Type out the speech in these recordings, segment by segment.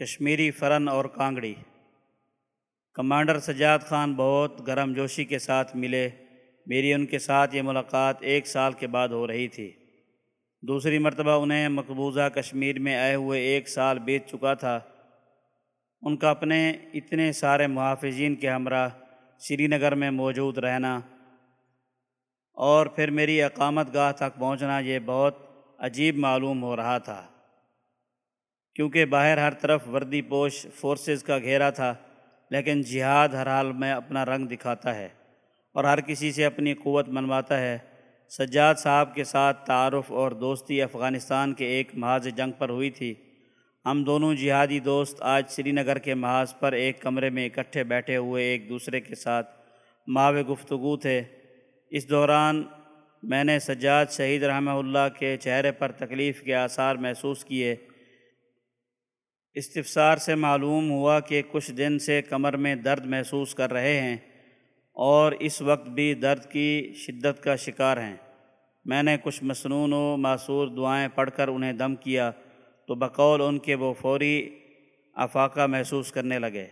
کشمیری فرن اور کانگڑی۔ کمانڈر سجاد خان بہت گرم جوشی کے ساتھ ملے۔ میری ان کے ساتھ یہ ملاقات ایک سال کے بعد ہو رہی تھی۔ دوسری مرتبہ انہیں مقبوضہ کشمیر میں آئے ہوئے ایک سال بیت چکا تھا۔ ان کا اپنے اتنے سارے محافظین کے ہمراہ سری نگر میں موجود رہنا اور پھر میری اقامت گاہ تک پہنچنا یہ بہت عجیب معلوم ہو رہا تھا۔ کیونکہ باہر ہر طرف وردی پوش فورسز کا گھیرا تھا، لیکن جہاد ہر حال میں اپنا رنگ دکھاتا ہے اور ہر کسی سے اپنی قوت منواتا ہے۔ سجاد صاحب کے ساتھ تعارف اور دوستی افغانستان کے ایک محاذ جنگ پر ہوئی تھی۔ ہم دونوں جہادی دوست آج سری نگر کے محاذ پر ایک کمرے میں اکٹھے بیٹھے ہوئے ایک دوسرے کے ساتھ ماو گفتگو تھے۔ اس دوران میں نے سجاد شہید رحمہ اللہ کے چہرے پر تکلیف کے آثار محسوس کیے۔ استفسار سے معلوم ہوا کہ کچھ دن سے کمر میں درد محسوس کر رہے ہیں اور اس وقت بھی درد کی شدت کا شکار ہیں۔ میں نے کچھ مصنون و معصور دعائیں پڑھ کر انہیں دم کیا تو بقول ان کے وہ فوری افاقہ محسوس کرنے لگے۔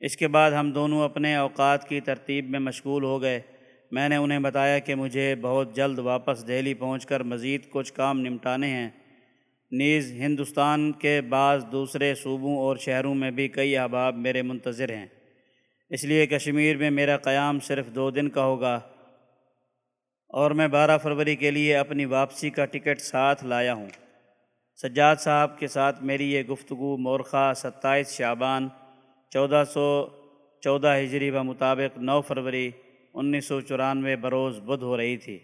اس کے بعد ہم دونوں اپنے اوقات کی ترتیب میں مشغول ہو گئے۔ میں نے انہیں بتایا کہ مجھے بہت جلد واپس دہلی پہنچ کر مزید کچھ کام نمٹانے ہیں۔ نیز ہندوستان کے بعض دوسرے صوبوں اور شہروں میں بھی کئی احباب میرے منتظر ہیں۔ اس لیے کشمیر میں میرا قیام صرف دو دن کا ہوگا اور میں بارہ فروری کے لیے اپنی واپسی کا ٹکٹ ساتھ لایا ہوں۔ سجاد صاحب کے ساتھ میری یہ گفتگو مورخہ ستائیس شعبان چودہ سو چودہ ہجری و مطابق نو فروری انیس سو چورانوے بروز بدھ ہو رہی تھی۔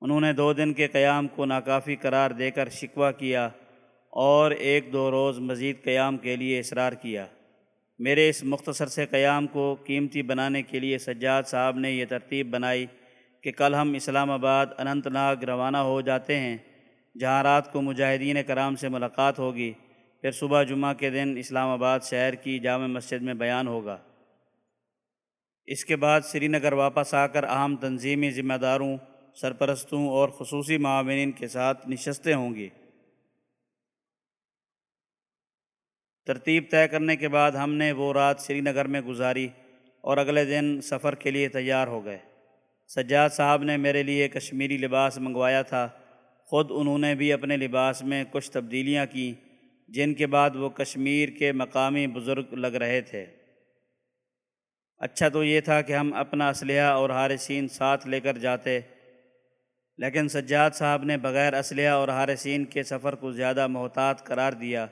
انہوں نے دو دن کے قیام کو ناکافی قرار دے کر شکوہ کیا اور ایک دو روز مزید قیام کے لیے اصرار کیا۔ میرے اس مختصر سے قیام کو قیمتی بنانے کے لیے سجاد صاحب نے یہ ترتیب بنائی کہ کل ہم اسلام آباد اننت ناگ روانہ ہو جاتے ہیں، جہاں رات کو مجاہدین کرام سے ملاقات ہوگی، پھر صبح جمعہ کے دن اسلام آباد شہر کی جامع مسجد میں بیان ہوگا۔ اس کے بعد سری نگر واپس آ کر اہم تنظیمی ذمہ داروں سرپرستوں اور خصوصی معاونین کے ساتھ نشستیں ہوں گی۔ ترتیب طے کرنے کے بعد ہم نے وہ رات سری نگر میں گزاری اور اگلے دن سفر کے لیے تیار ہو گئے۔ سجاد صاحب نے میرے لیے کشمیری لباس منگوایا تھا۔ خود انہوں نے بھی اپنے لباس میں کچھ تبدیلیاں کیں جن کے بعد وہ کشمیر کے مقامی بزرگ لگ رہے تھے۔ اچھا تو یہ تھا کہ ہم اپنا اسلحہ اور حارثین ساتھ لے کر جاتے لیکن سجاد صاحب نے بغیر اسلحہ اور حارثین کے سفر کو زیادہ محتاط قرار دیا۔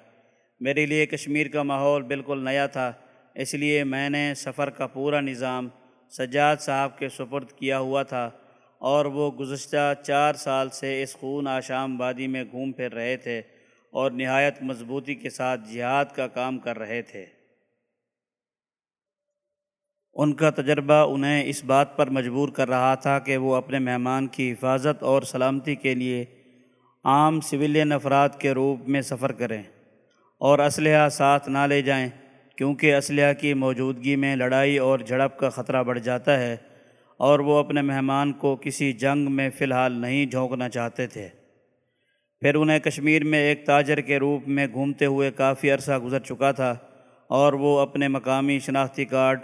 میرے لیے کشمیر کا ماحول بالکل نیا تھا، اس لیے میں نے سفر کا پورا نظام سجاد صاحب کے سپرد کیا ہوا تھا اور وہ گزشتہ چار سال سے اس خون آشام وادی میں گھوم پھر رہے تھے اور نہایت مضبوطی کے ساتھ جہاد کا کام کر رہے تھے۔ ان کا تجربہ انہیں اس بات پر مجبور کر رہا تھا کہ وہ اپنے مہمان کی حفاظت اور سلامتی کے لیے عام سویلین افراد کے روپ میں سفر کریں اور اسلحہ ساتھ نہ لے جائیں کیونکہ اسلحہ کی موجودگی میں لڑائی اور جھڑپ کا خطرہ بڑھ جاتا ہے اور وہ اپنے مہمان کو کسی جنگ میں فی الحال نہیں جھونکنا چاہتے تھے۔ پھر انہیں کشمیر میں ایک تاجر کے روپ میں گھومتے ہوئے کافی عرصہ گزر چکا تھا اور وہ اپنے مقامی شناختی کارڈ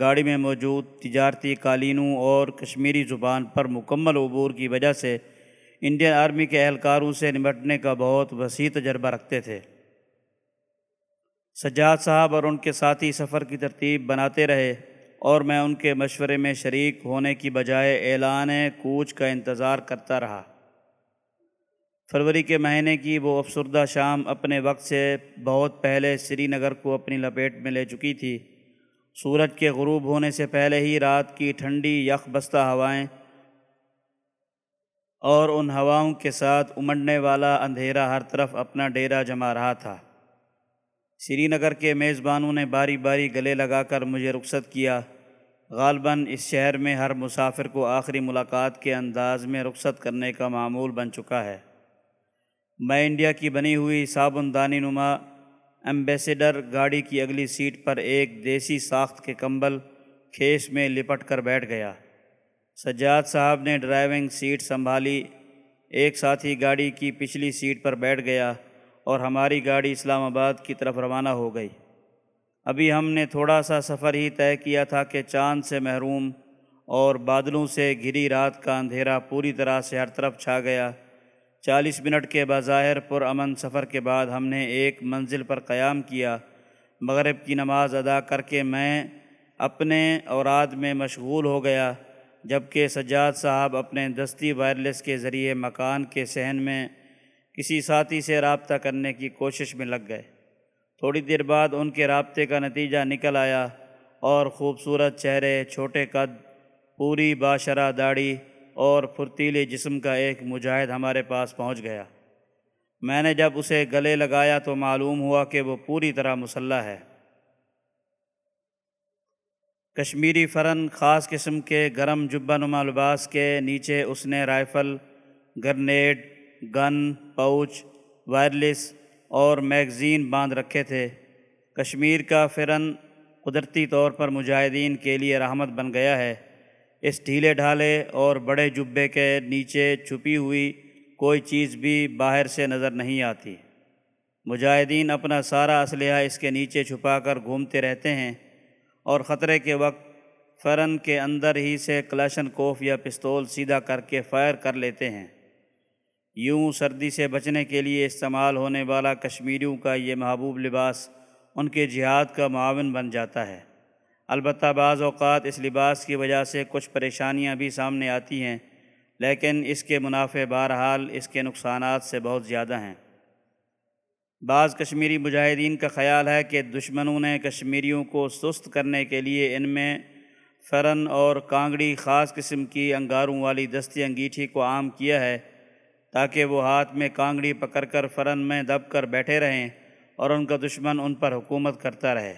گاڑی میں موجود تجارتی قالینوں اور کشمیری زبان پر مکمل عبور کی وجہ سے انڈین آرمی کے اہلکاروں سے نمٹنے کا بہت وسیع تجربہ رکھتے تھے۔ سجاد صاحب اور ان کے ساتھی سفر کی ترتیب بناتے رہے اور میں ان کے مشورے میں شریک ہونے کی بجائے اعلان کوچ کا انتظار کرتا رہا۔ فروری کے مہینے کی وہ افسردہ شام اپنے وقت سے بہت پہلے سری نگر کو اپنی لپیٹ میں لے چکی تھی۔ سورج کے غروب ہونے سے پہلے ہی رات کی ٹھنڈی یخ بستہ ہوائیں اور ان ہواؤں کے ساتھ امڑنے والا اندھیرا ہر طرف اپنا ڈیرا جما رہا تھا۔ سری نگر کے میزبانوں نے باری باری گلے لگا کر مجھے رخصت کیا۔ غالباً اس شہر میں ہر مسافر کو آخری ملاقات کے انداز میں رخصت کرنے کا معمول بن چکا ہے۔ میں انڈیا کی بنی ہوئی صابن دانی نما ایمبیسیڈر گاڑی کی اگلی سیٹ پر ایک دیسی ساخت کے کمبل کھیس میں لپٹ کر بیٹھ گیا۔ سجاد صاحب نے ڈرائیونگ سیٹ سنبھالی۔ ایک ساتھی گاڑی کی پچھلی سیٹ پر بیٹھ گیا اور ہماری گاڑی اسلام آباد کی طرف روانہ ہو گئی۔ ابھی ہم نے تھوڑا سا سفر ہی طے کیا تھا کہ چاند سے محروم اور بادلوں سے گھری رات کا اندھیرا پوری طرح سے ہر طرف چھا گیا۔ چالیس منٹ کے بظاہر پرامن سفر کے بعد ہم نے ایک منزل پر قیام کیا۔ مغرب کی نماز ادا کر کے میں اپنے اوراد میں مشغول ہو گیا، جبکہ سجاد صاحب اپنے دستی وائرلیس کے ذریعے مکان کے صحن میں کسی ساتھی سے رابطہ کرنے کی کوشش میں لگ گئے۔ تھوڑی دیر بعد ان کے رابطے کا نتیجہ نکل آیا اور خوبصورت چہرے، چھوٹے قد، پوری باشرہ داڑھی اور پھرتیلے جسم کا ایک مجاہد ہمارے پاس پہنچ گیا۔ میں نے جب اسے گلے لگایا تو معلوم ہوا کہ وہ پوری طرح مسلح ہے۔ کشمیری فرن خاص قسم کے گرم جبہ نما لباس کے نیچے اس نے rifle, grenade, gun, pouch, wireless اور میگزین باندھ رکھے تھے۔ کشمیر کا فرن قدرتی طور پر مجاہدین کے لیے رحمت بن گیا ہے۔ اس ڈھیلے ڈھالے اور بڑے جبے کے نیچے چھپی ہوئی کوئی چیز بھی باہر سے نظر نہیں آتی۔ مجاہدین اپنا سارا اسلحہ اس کے نیچے چھپا کر گھومتے رہتے ہیں اور خطرے کے وقت فرن کے اندر ہی سے کلاشن کوف یا پستول سیدھا کر کے فائر کر لیتے ہیں۔ یوں سردی سے بچنے کے لیے استعمال ہونے والا کشمیریوں کا یہ محبوب لباس ان کے جہاد کا معاون بن جاتا ہے۔ البتہ بعض اوقات اس لباس کی وجہ سے کچھ پریشانیاں بھی سامنے آتی ہیں، لیکن اس کے منافع بہرحال اس کے نقصانات سے بہت زیادہ ہیں۔ بعض کشمیری مجاہدین کا خیال ہے کہ دشمنوں نے کشمیریوں کو سست کرنے کے لیے ان میں فرن اور کانگڑی خاص قسم کی انگاروں والی دستی انگیٹھی کو عام کیا ہے، تاکہ وہ ہاتھ میں کانگڑی پکڑ کر فرن میں دب کر بیٹھے رہیں اور ان کا دشمن ان پر حکومت کرتا رہے۔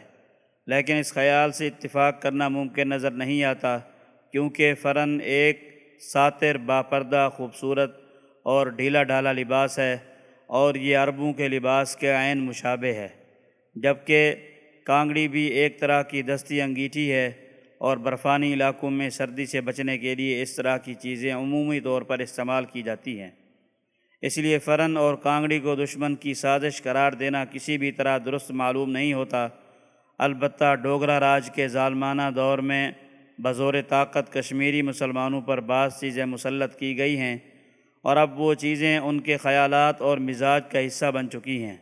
لیکن اس خیال سے اتفاق کرنا ممکن نظر نہیں آتا کیونکہ فرن ایک ساتر باپردہ خوبصورت اور ڈھیلا ڈھالا لباس ہے اور یہ عربوں کے لباس کے عین مشابہ ہے، جبکہ کانگڑی بھی ایک طرح کی دستی انگیٹھی ہے اور برفانی علاقوں میں سردی سے بچنے کے لیے اس طرح کی چیزیں عمومی طور پر استعمال کی جاتی ہیں۔ اس لیے فرن اور کانگڑی کو دشمن کی سازش قرار دینا کسی بھی طرح درست معلوم نہیں ہوتا البتہ ڈوگرا راج کے ظالمانہ دور میں بزور طاقت کشمیری مسلمانوں پر بعض چیزیں مسلط کی گئی ہیں اور اب وہ چیزیں ان کے خیالات اور مزاج کا حصہ بن چکی ہیں۔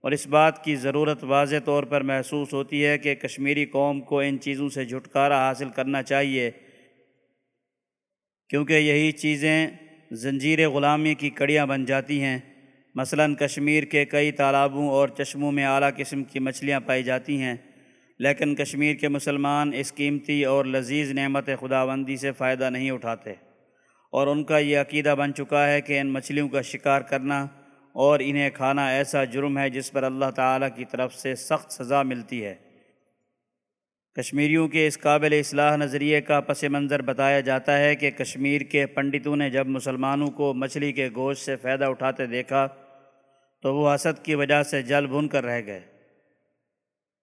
اور اس بات کی ضرورت واضح طور پر محسوس ہوتی ہے کہ کشمیری قوم کو ان چیزوں سے جھٹکارا حاصل کرنا چاہیے، کیونکہ یہی چیزیں زنجیر غلامی کی کڑیاں بن جاتی ہیں۔ مثلا کشمیر کے کئی تالابوں اور چشموں میں اعلیٰ قسم کی مچھلیاں پائی جاتی ہیں، لیکن کشمیر کے مسلمان اس قیمتی اور لذیذ نعمت خداوندی سے فائدہ نہیں اٹھاتے۔ اور ان کا یہ عقیدہ بن چکا ہے کہ ان مچھلیوں کا شکار کرنا اور انہیں کھانا ایسا جرم ہے جس پر اللہ تعالیٰ کی طرف سے سخت سزا ملتی ہے۔ کشمیریوں کے اس قابل اصلاح نظریے کا پس منظر بتایا جاتا ہے کہ کشمیر کے پنڈتوں نے جب مسلمانوں کو مچھلی کے گوشت سے فائدہ اٹھاتے دیکھا تو وہ حسد کی وجہ سے جل بھن کر رہ گئے۔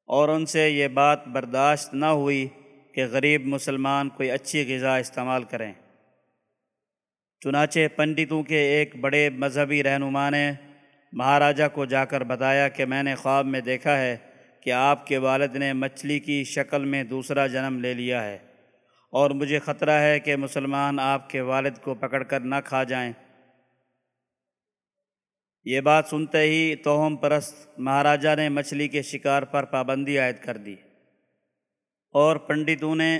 اور ان سے یہ بات برداشت نہ ہوئی کہ غریب مسلمان کوئی اچھی غذا استعمال کریں۔ چنانچہ پنڈتوں کے ایک بڑے مذہبی رہنما نے مہاراجا کو جا کر بتایا کہ میں نے خواب میں دیکھا ہے کہ آپ کے والد نے مچھلی کی شکل میں دوسرا جنم لے لیا ہے۔ اور مجھے خطرہ ہے کہ مسلمان آپ کے والد کو پکڑ کر نہ کھا جائیں۔ یہ بات سنتے ہی توہم پرست مہاراجا نے مچھلی کے شکار پر پابندی عائد کر دی اور پنڈتوں نے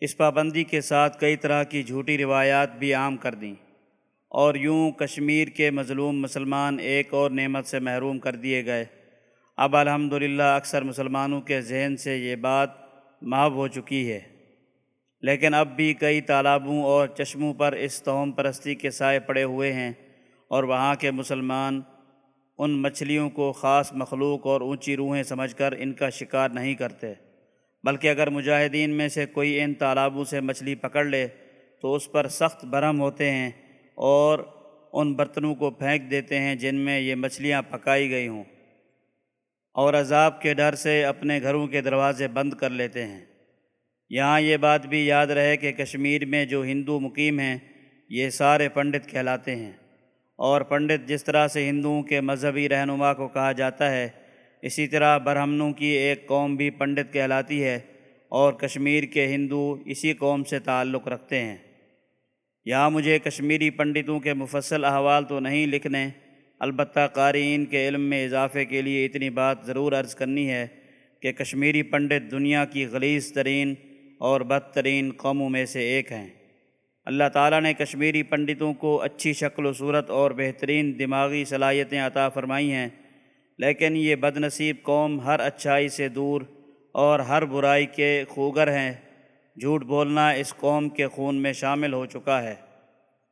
اس پابندی کے ساتھ کئی طرح کی جھوٹی روایات بھی عام کر دیں اور یوں کشمیر کے مظلوم مسلمان ایک اور نعمت سے محروم کر دیے گئے۔ اب الحمدللہ اکثر مسلمانوں کے ذہن سے یہ بات معاف ہو چکی ہے۔ لیکن اب بھی کئی تالابوں اور چشموں پر اس توہم پرستی کے سائے پڑے ہوئے ہیں اور وہاں کے مسلمان ان مچھلیوں کو خاص مخلوق اور اونچی روحیں سمجھ کر ان کا شکار نہیں کرتے۔ بلکہ اگر مجاہدین میں سے کوئی ان تالابوں سے مچھلی پکڑ لے تو اس پر سخت برہم ہوتے ہیں اور ان برتنوں کو پھینک دیتے ہیں جن میں یہ مچھلیاں پکائی گئی ہوں اور عذاب کے ڈر سے اپنے گھروں کے دروازے بند کر لیتے ہیں۔ یہاں یہ بات بھی یاد رہے کہ کشمیر میں جو ہندو مقیم ہیں، یہ سارے پنڈت کہلاتے ہیں۔ اور پنڈت جس طرح سے ہندوؤں کے مذہبی رہنما کو کہا جاتا ہے، اسی طرح برہمنوں کی ایک قوم بھی پنڈت کہلاتی ہے اور کشمیر کے ہندو اسی قوم سے تعلق رکھتے ہیں۔ یہاں مجھے کشمیری پنڈتوں کے مفصل احوال تو نہیں لکھنے، البتہ قارئین کے علم میں اضافے کے لیے اتنی بات ضرور عرض کرنی ہے کہ کشمیری پنڈت دنیا کی غلیظ ترین اور بدترین قوموں میں سے ایک ہیں۔ اللہ تعالیٰ نے کشمیری پنڈتوں کو اچھی شکل و صورت اور بہترین دماغی صلاحیتیں عطا فرمائی ہیں، لیکن یہ بد نصیب قوم ہر اچھائی سے دور اور ہر برائی کے خوگر ہیں۔ جھوٹ بولنا اس قوم کے خون میں شامل ہو چکا ہے۔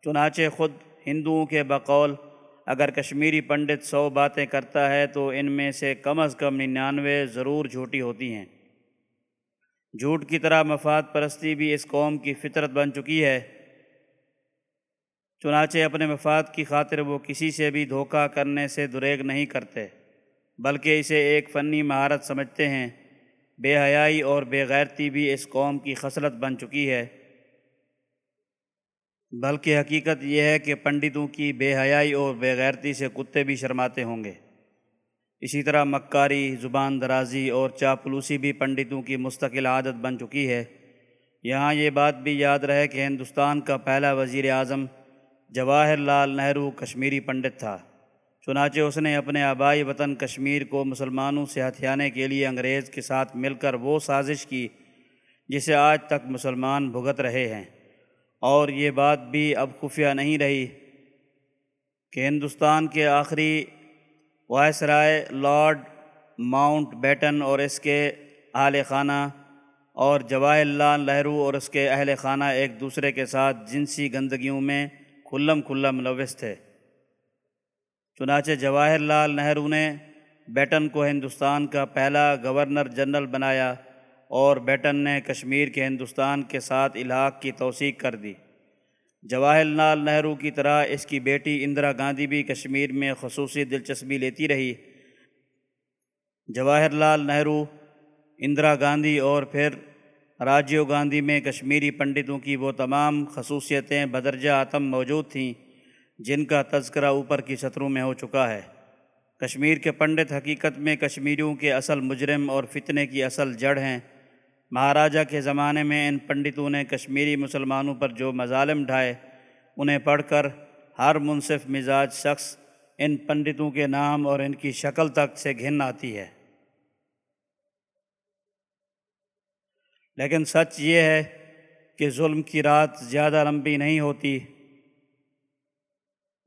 چنانچہ خود ہندوؤں کے بقول، اگر کشمیری پنڈت سو باتیں کرتا ہے تو ان میں سے کم از کم ننانوے ضرور جھوٹی ہوتی ہیں۔ جھوٹ کی طرح مفاد پرستی بھی اس قوم کی فطرت بن چکی ہے۔ چنانچہ اپنے مفاد کی خاطر وہ کسی سے بھی دھوکہ کرنے سے دریغ نہیں کرتے، بلکہ اسے ایک فنی مہارت سمجھتے ہیں۔ بے حیائی اور بے غیرتی بھی اس قوم کی خصلت بن چکی ہے۔ بلکہ حقیقت یہ ہے کہ پنڈتوں کی بے حیائی اور بے غیرتی سے کتے بھی شرماتے ہوں گے۔ اسی طرح مکاری، زبان درازی اور چاپلوسی بھی پنڈتوں کی مستقل عادت بن چکی ہے۔ یہاں یہ بات بھی یاد رہے کہ ہندوستان کا پہلا وزیر اعظم جواہر لال نہرو کشمیری پنڈت تھا۔ چنانچہ اس نے اپنے آبائی وطن کشمیر کو مسلمانوں سے ہتھیانے کے لیے انگریز کے ساتھ مل کر وہ سازش کی جسے آج تک مسلمان بھگت رہے ہیں۔ اور یہ بات بھی اب خفیہ نہیں رہی کہ ہندوستان کے آخری viceroy Lord Mountbatten اور اس کے اہل خانہ اور جواہر لال نہرو اور اس کے اہل خانہ ایک دوسرے کے ساتھ جنسی گندگیوں میں کھلم کھلا ملوث تھے۔ چنانچہ جواہر لال نہرو نے بیٹن کو ہندوستان کا پہلا گورنر جنرل بنایا اور بیٹن نے کشمیر کے ہندوستان کے ساتھ الحاق کی توثیق کر دی۔ جواہر لال نہرو کی طرح اس کی بیٹی اندرا گاندھی بھی کشمیر میں خصوصی دلچسپی لیتی رہی۔ جواہر لال نہرو، اندرا گاندھی اور پھر راجیو گاندھی میں کشمیری پنڈتوں کی وہ تمام خصوصیتیں بدرجہ آتم موجود تھیں جن کا تذکرہ اوپر کی سطروں میں ہو چکا ہے۔ کشمیر کے پنڈت حقیقت میں کشمیریوں کے اصل مجرم اور فتنے کی اصل جڑ ہیں۔ مہاراجہ کے زمانے میں ان پنڈتوں نے کشمیری مسلمانوں پر جو مظالم ڈھائے، انہیں پڑھ کر ہر منصف مزاج شخص ان پنڈتوں کے نام اور ان کی شکل تک سے گھن آتی ہے۔ لیکن سچ یہ ہے کہ ظلم کی رات زیادہ لمبی نہیں ہوتی۔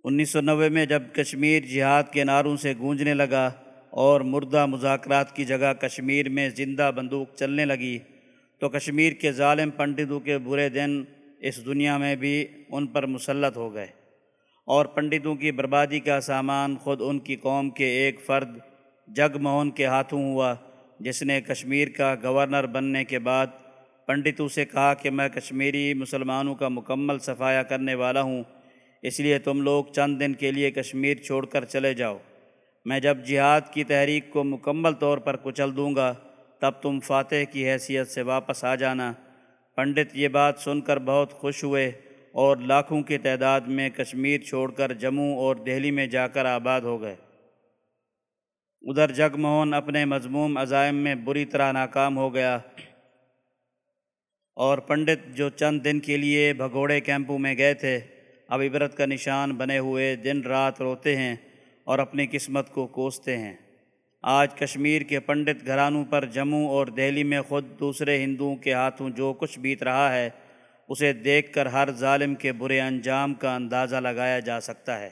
انیس سو نوے میں جب کشمیر جہاد کے نعروں سے گونجنے لگا اور مردہ مذاکرات کی جگہ کشمیر میں زندہ بندوق چلنے لگی تو کشمیر کے ظالم پنڈتوں کے برے دن اس دنیا میں بھی ان پر مسلط ہو گئے اور پنڈتوں کی بربادی کا سامان خود ان کی قوم کے ایک فرد جگ موہن کے ہاتھوں ہوا، جس نے کشمیر کا گورنر بننے کے بعد پنڈتوں سے کہا کہ میں کشمیری مسلمانوں کا مکمل صفایا کرنے والا ہوں، اس لیے تم لوگ چند دن کے لیے کشمیر چھوڑ کر چلے جاؤ۔ میں جب جہاد کی تحریک کو مکمل طور پر کچل دوں گا تب تم فاتح کی حیثیت سے واپس آ جانا۔ پنڈت یہ بات سن کر بہت خوش ہوئے اور لاکھوں کی تعداد میں کشمیر چھوڑ کر جموں اور دہلی میں جا کر آباد ہو گئے۔ ادھر جگ موہن اپنے مضموم عزائم میں بری طرح ناکام ہو گیا اور پنڈت جو چند دن کے لیے بھگوڑے کیمپوں میں گئے تھے، اب عبرت کا نشان بنے ہوئے دن رات روتے ہیں اور اپنی قسمت کو کوستے ہیں۔ آج کشمیر کے پنڈت گھرانوں پر جموں اور دہلی میں خود دوسرے ہندوؤں کے ہاتھوں جو کچھ بیت رہا ہے، اسے دیکھ کر ہر ظالم کے برے انجام کا اندازہ لگایا جا سکتا ہے۔